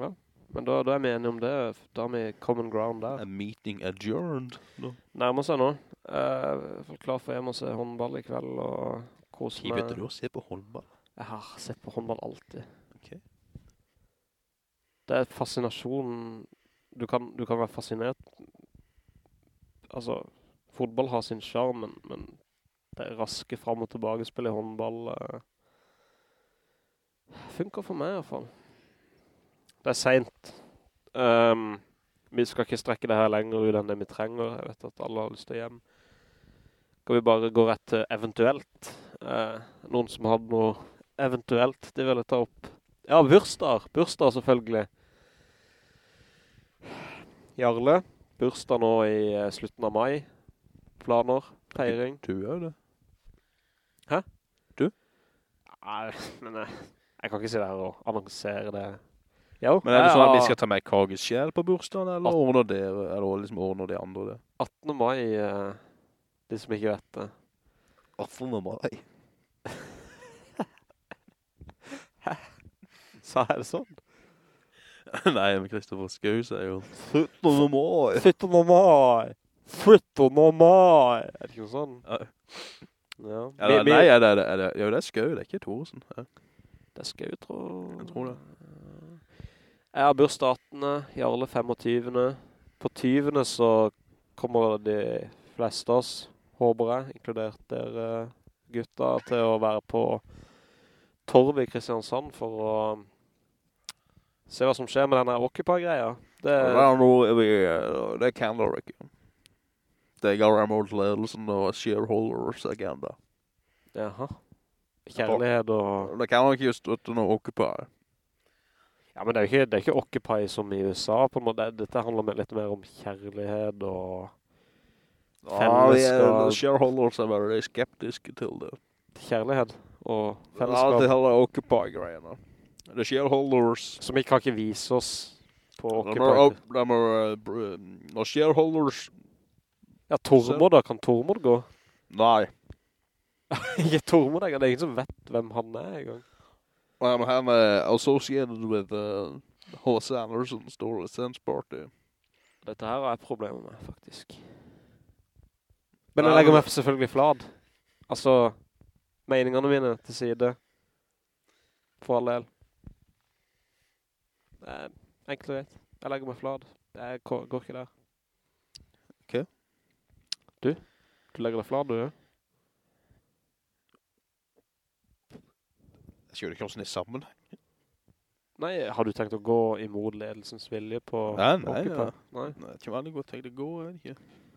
Ja, men da, da er vi enige om det. Da har vi common ground der. A meeting adjourned. No. Nærmer seg nå. Er i klar for hjem og se håndball i kveld og kose meg. begynte du å se på håndball? Jeg har sett på håndball alltid. Ok. Det er fascinasjon. Du kan, du kan være fascinert. Altså, fotball har sin charm, men, men det er raske frem og tilbake spill i håndball. eh, funker for meg i hvert fall. Det er sent. Um, vi skal ikke strekke det her lenger ut enn det vi trenger. Jeg vet at alle har lyst til hjem. Skal vi bare gå rett til eventuelt? Eh, noen som hadde noe eventuelt de ville ta opp? Ja, bursdag. Bursdag selvfølgelig. Jarle. Bursdag nå i eh, slutten av mai. Planer. Feiring. Du er det. Hæ? Du? Nei, men jeg, jeg kan ikke si det her og annonsere det. Jo, Men er det sånn at vi skal ta med Kage sjel på bursdagen, eller ordner det, eller liksom ordner de andre det? 18. mai, eh, de som ikke vet det. 18. mai. Sa jeg det sånn? Nei, men Kristoffer Skau sier jo 17. mai. 17. mai! 17. mai! Er det ikke noe sånn? Ja. Ja. Det- nei, er- det, er det, jo, det er Skau, det er ikke Thorsen. Ja. Det er jeg tror tro. Jeg tror det. Jeg har bursdag 18. Jarle 25. På 20. så kommer de fleste av oss, håper jeg, inkludert dere gutta, til å være på Torv i Kristiansand for å se hva som skjer med denne Occupy-greia. Det, Det er eh, kan dere ikke. Det går mot ledelsen og shareholders agenda. jaha. Kjærlighet og... Det kan man ikke støtte noe Occupy. Ja, men det er jo ikke, er ikke Occupy som i USA, på en måte. Dette handler litt mer om kjærlighet og Ja, de er, shareholders er veldig skeptiske til det. kjærlighet og Ja, fellesskap. det hele Occupy-greiene. The shareholders... Som ikke kan ikke vise oss på Occupy. er, de er, eh, når shareholders... Ja, Tormod da. Kan Tormod gå? Nei. ikke Tormod. Det er ingen som vet hvem han er engang. Um, han er associated with uh, H.C. Andersen Store Sense Party. Dette her har jeg problemer med, faktisk. Men jeg legger meg selvfølgelig flad. Altså, meningene mine til side. For all del. Enkelt og greit. Jeg legger meg flad. Jeg går ikke der. Ok. Du? Du legger deg flad, du? ja? Jeg skjønner ikke hvordan det er sammen. Nei, har du tenkt å gå imot ledelsens vilje på Nei, nei, ja. Nei. Nei, det kan veldig godt tenkt det går, jeg vet ikke.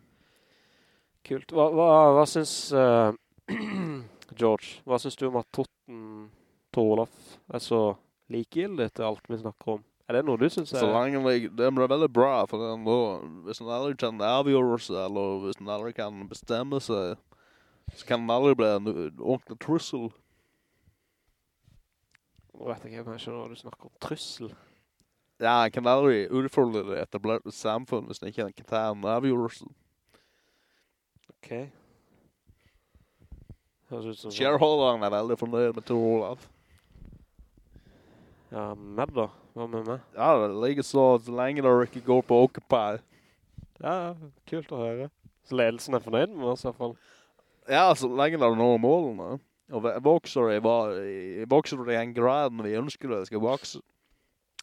Kult. Hva, hva, hva synes uh, George, hva synes du om at Totten Olaf er så likegyldig til alt vi snakker om? Er det noe du synes Så er... lenge det, blir er veldig bra, for er nå, hvis man aldri kan avgjøre seg, eller hvis man aldri kan bestemme seg, så kan man aldri bli en ordentlig trussel. Nå vet ikke om jeg skjønner hva du snakker om. Trussel. Ja, man kan aldri utfordre det etablerte samfunn hvis man ikke kan ta en avgjørelse. Ok. Høres ut som... Shareholderen er veldig fornøyd med Tor Olav. Ja, med da. Hva med meg? Ja, det ligger så, så lenge dere ikke går på Occupy. Ja, kult å høre. Så ledelsen er fornøyd med oss i hvert fall. Ja, så lenge dere når målene. Og vokser i, i, vokser i en grad vi ønsker det skal vokse.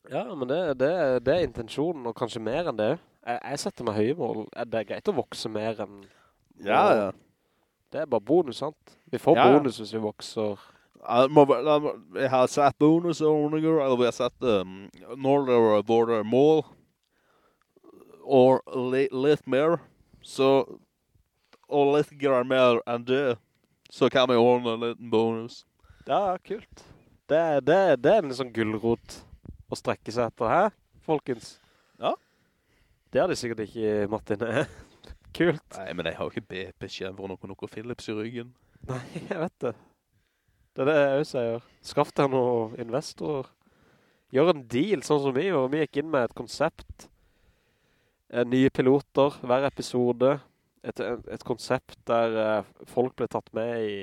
Ja, men det, det, det er intensjonen, og kanskje mer enn det. Jeg, jeg setter meg høye mål. Det Er greit å vokse mer enn... Ja, ja. Det er bare bonus, sant? Vi får Ja, bonus hvis vi vokser. Jeg har sett bonus, eller vi har sett um, når det er våre mål, og li, litt mer, så, og litt grann mer enn det, så kan vi ordne en liten bonus. Ja, kult. Det, det, det er en sånn gullrot å strekke seg etter her, folkens. Ja. Det har de sikkert ikke Martin. kult. Nei, men jeg har jo ikke BP-skjerm for noe, noe Philips i ryggen. Nei, jeg vet det. Det er det jeg også sier. Skaff deg noen investorer. Gjør en deal, sånn som vi gjorde. Vi gikk inn med et konsept. Eh, nye piloter, hver episode. Et, et konsept der eh, folk ble tatt med i...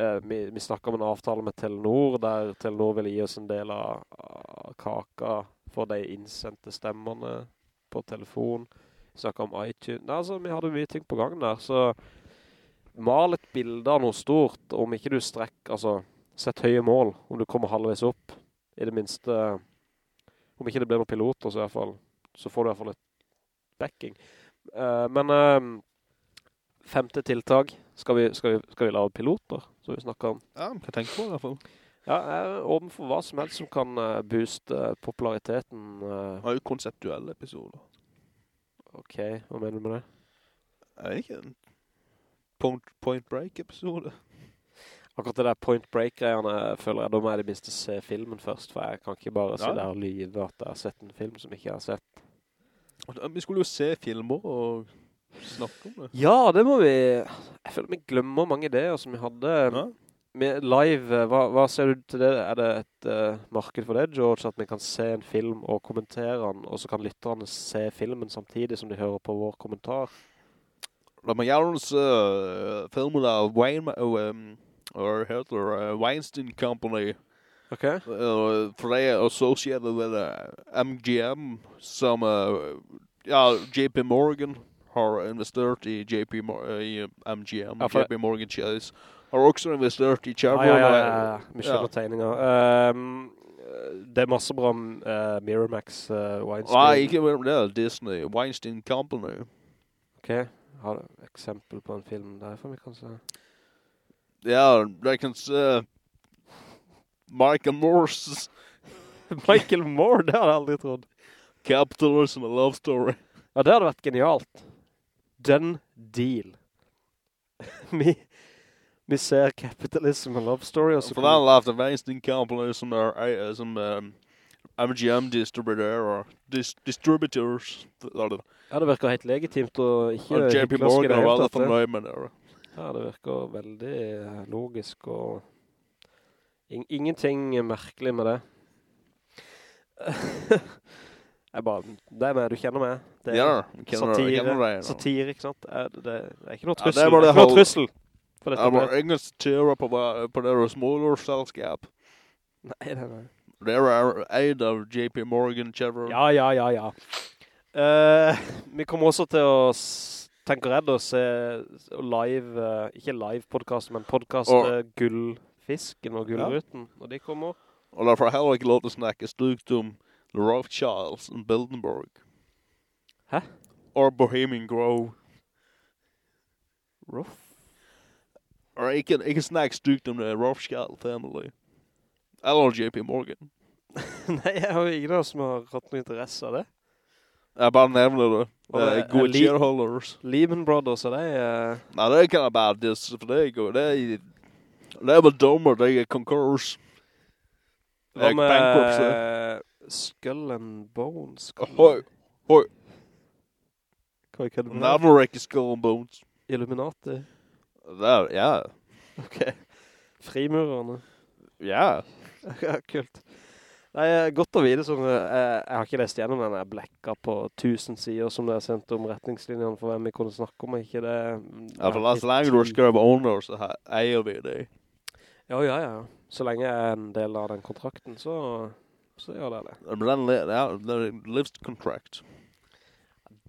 eh, vi, vi snakket om en avtale med Telenor, der Telenor ville gi oss en del av, av kaka for de innsendte stemmerne på telefon. Snakket om iTunes. Nei, altså, vi hadde mye ting på gang der, så mal et bilde av noe stort, om ikke du strekk, altså, sett høye mål, om du kommer halvveis opp, i det minste, om ikke det blir noen piloter, så i hvert fall, så får du i hvert fall et backing. Uh, men uh, femte tiltak, skal vi, skal, vi, skal vi lave piloter, som vi snakket om? Ja, man kan tenke på i hvert fall. Ja, jeg åpen for hva som helst som kan eh, booste populariteten. Det er jo konseptuelle episoder. Ok, hva mener du med det? Er vet ikke en point, point break episode? Akkurat det der point break-greiene føler jeg, da må jeg det minste se filmen først, for jeg kan ikke bare si Ja. der og lyve at jeg har sett en film som ikke jeg har sett. Vi skulle jo se filmer og snakke om det. Ja, det må vi... Jeg føler vi glemmer mange ideer som vi hadde. Ja. Med live, eh, hva, hva ser du til det? Er det et uh, marked for det, George? At vi kan se en film og kommentere den, og så kan lytterne se filmen samtidig som de hører på vår kommentar? La meg gjør en uh, filmen av Wayne, um, or det, uh, Weinstein Company, Ok. Uh, for det er associated med MGM, som uh, ja, JP Morgan har investert i JP i MGM, Ja, JP Morgan Chase. Har også investert i Ja, Chevron. ja, ja, ja, ja. Vi skjønner Ja. tegninger. Um, det er masse bra om uh, Miramax uh, Weinstein. Nei, ikke det er Disney, Weinstein Company. Ok, har du eksempel på en film derfra vi kan se? Ja, jeg kan se Michael Morse Michael Moore, det hadde jeg aldri trodd. Capitalism a Love Story. Ja, det hadde vært genialt. Done deal. vi, vi ser Capitalism and Love Story, og så For den av Weinstein Company som er som um, MGM distributører, dis distributors. Det det. Ja, det virker helt legitimt og ikke Og JP Morgan og alle det. med det. Ja, det virker veldig eh, logisk og in ingenting merkelig med det. jeg bare, det er med, du kjenner meg. Det er Ja, satire, satire, ikke sant? Er det, det er ikke noe trussel. Ja, det er bare det ikke For dette Jeg med. var ingen styre på, på deres smålårsselskap. Nei, nei, nei. Dere er eid av JP Morgan, Chevron. Ja, ja, ja, ja. Uh, vi kommer også til å, Tenke tenker jeg, å se live, eh, ikke live podcast, men podcast Og- eh, Gullfisken og Gullruten, når de kommer. Og derfor heller ikke lov til å snakke stukt om The Rothschilds og Bildenborg. Hæ? Or Bohemian Grove. Ruff? Og ikke, ikke snakk stygt om The Rothschild family. Eller JP Morgan. Nei, jeg har ingen som har hatt noe interesse av det. Jeg bare nevner det. Det er det er gode shareholders. Lehman Brothers og de eh, Nei, det kan jeg bare disse, for det er jo, det er, det er vel dommer, det er konkurs. Det Hva er med Skull and Bones? Hoi, hoi, Hva er det med? skull and bones. Illuminati. Det er, ja, Ok. Frimurerne. ja. Ja, kult. Nei, eh, godt å vite som, jeg, jeg har ikke lest gjennom den jeg blekka på tusen sider som det er sendt om retningslinjene for hvem vi kunne snakke om, ikke det... Ja, for så lenge du har skrevet owner, så eier vi det. Ja, ja, ja. Så lenge jeg er en del av den kontrakten, så, så gjør det det. Ja, det er livs contract.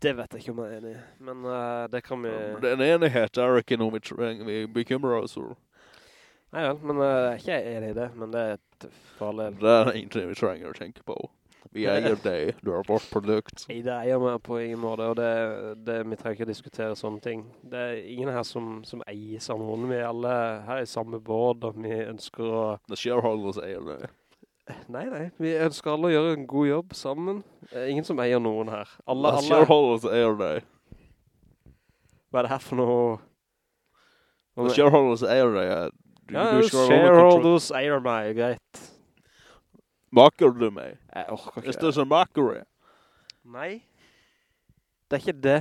Det vet jeg ikke om jeg er enig i, men uh, det kan vi... Det er en enighet er ikke noe vi, trenger, vi bekymrer oss for. Nei vel, men jeg jeg er ikke enig i det, men det er et farlig... Det er ingenting vi trenger å tenke på. Vi eier det, du har vårt produkt. Nei, det eier meg på ingen måte, og det, det, vi trenger ikke diskutere sånne ting. Det er ingen her som, som eier hånd, Vi er alle her i samme båd, og vi ønsker å... The shareholders eier det. Nei, nei, vi ønsker alle å gjøre en god jobb sammen. Ingen som eier noen her. Alle, alle... shareholders eier deg. Hva er det her for noe? Hva shareholders eier det. Du, Ja, du shareholders eier meg, greit. Maker du meg? Jeg orker Is this a mockery? Nei. Det er ikke det,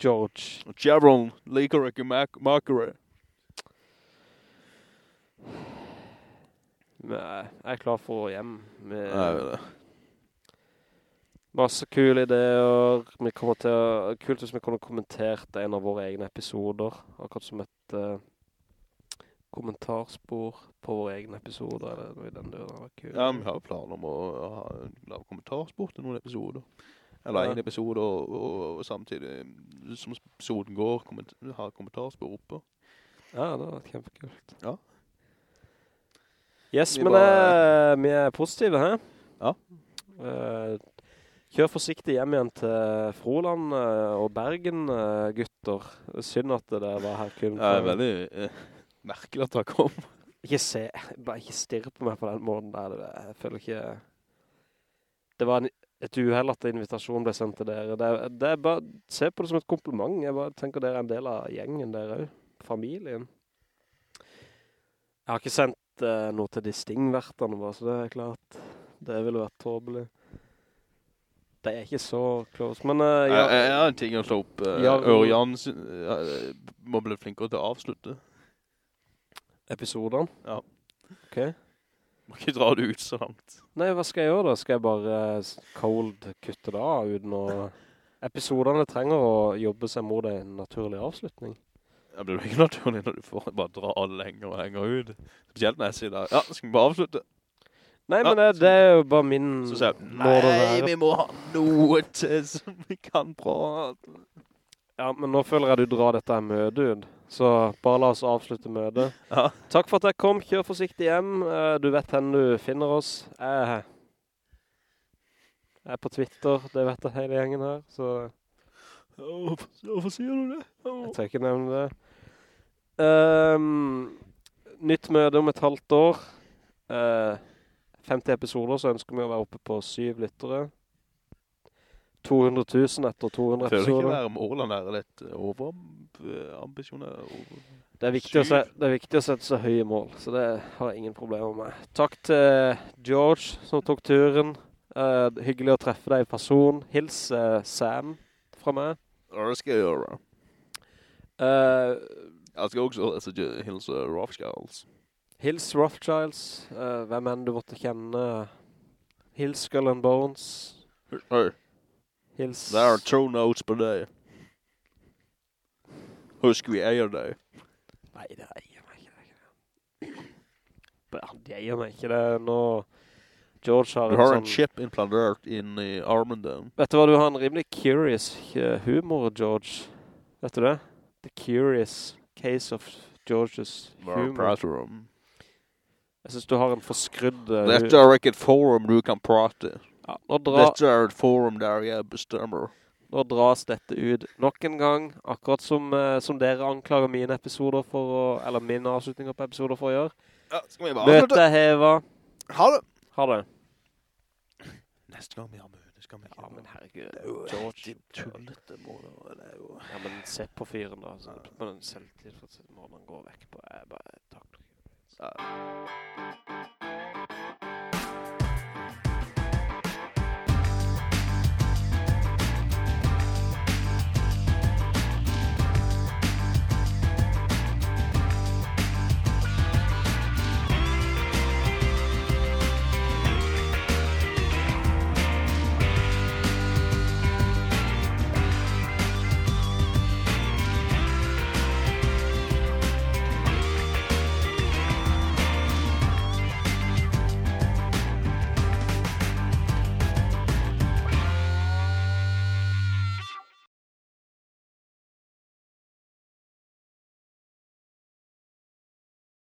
George. Chevron liker ikke mockery. Jeg er klar for å hjem. Med jeg vet det. masse kule ideer. Vi kommer til å... Kult hvis vi kunne kommentert en av våre egne episoder. Akkurat som et uh, kommentarspor på våre egne episoder. Eller noe i den døren. Ja, vi har planer om å ha lave kommentarspor til noen episoder. Eller Ja. en episode, og, og, og samtidig som episoden går, komment ha kommentarspor oppe. Ja, det var kjempekult. Ja. Yes, Vi men bare- eh, vi er positive, hæ? Ja. Eh, kjør forsiktig hjem igjen til Froland eh, og Bergen, eh, gutter. Synd at det der var her kun. Det er veldig merkelig at det kom. Ikke se, bare ikke stirre på meg på den måten der. Det- Jeg føler ikke... Det var en, et uheld at invitasjonen ble sendt til dere. Det, det er bare, se på det som et kompliment. Jeg bare tenker dere er en del av gjengen der også. Familien. Jeg har ikke sendt eh, noe til de stingvertene bare, så det er klart. Det ville vært tåbelig. Det er ikke så close, men Uh, ja. Jeg, jeg har en ting å slå opp. Uh, Ja, Ørjan eh, må bli flinkere til å avslutte. Episodene? Ja. Ok. Må ikke dra det ut så langt. Nei, hva skal jeg gjøre da? Skal jeg bare cold kutte det av uten å... Episoderne trenger å jobbe seg mot en naturlig avslutning. Det blir jo ikke naturlig når du får bare dra alle lenger og lenger ut. Spesielt når jeg sier da, ja, skal vi bare avslutte? Nei, Ja, men det, det er jo bare min Så sier jeg, nei, vi må ha noe til som vi kan prate. Ja, men nå føler jeg du drar dette her møtet ut. Så bare la oss avslutte møtet. Ja. Takk for at jeg kom. Kjør forsiktig hjem. Eh, Du vet henne du finner oss. Jeg er på Twitter, det vet jeg hele gjengen her, så Hvorfor, hvorfor sier du det? jeg trenger ikke nevne det. Ehm, nytt møte om et halvt år. Uh, 50 episoder, så ønsker vi å være oppe på syv lyttere. 200 000 etter 200 episoder. Føler ikke episoder. være målene er litt overambisjoner. Over. Det se, det er viktig å sette seg høye mål, så det har jeg ingen problemer med. Takk til George som tok turen. Uh, hyggelig å treffe deg i person. Hils uh, Sam fra meg. Det skal jeg gjøre. Eh, Jeg skal også altså, hilse Rothschilds. hils Rothschilds. Uh, hvem enn du måtte kjenne. Hils Skull and Bones. Hør, Hils... det er to notes på deg. Husk vi eier deg. Nei, det eier meg ikke. Det, det. Eier meg ikke det. Nå... George har Du en har sånn... en chip implantert inn i armen din. Vet du hva, du har en rimelig curious eh, humor, George. Vet du det? The curious case of George's humor. Jeg synes du har en forskrudd... Dette er ikke et forum du kan prate. ja, dra, Dette er et forum der jeg bestemmer. nå dras dette ut nok en gang, akkurat som, eh, som dere anklager mine episoder for å... Eller mine avslutninger på episoder for å gjøre. Ja, skal vi Møtet er hevet. Ha det! Ha det. Neste gang vi har møte skal vi Ja, men herregud. Det er jo George. tullete. Det er jo... Ja, men se på fyren da. Så, på den selvtilfredshet måten han går vekk på. Jeg bare takler ikke. Ja.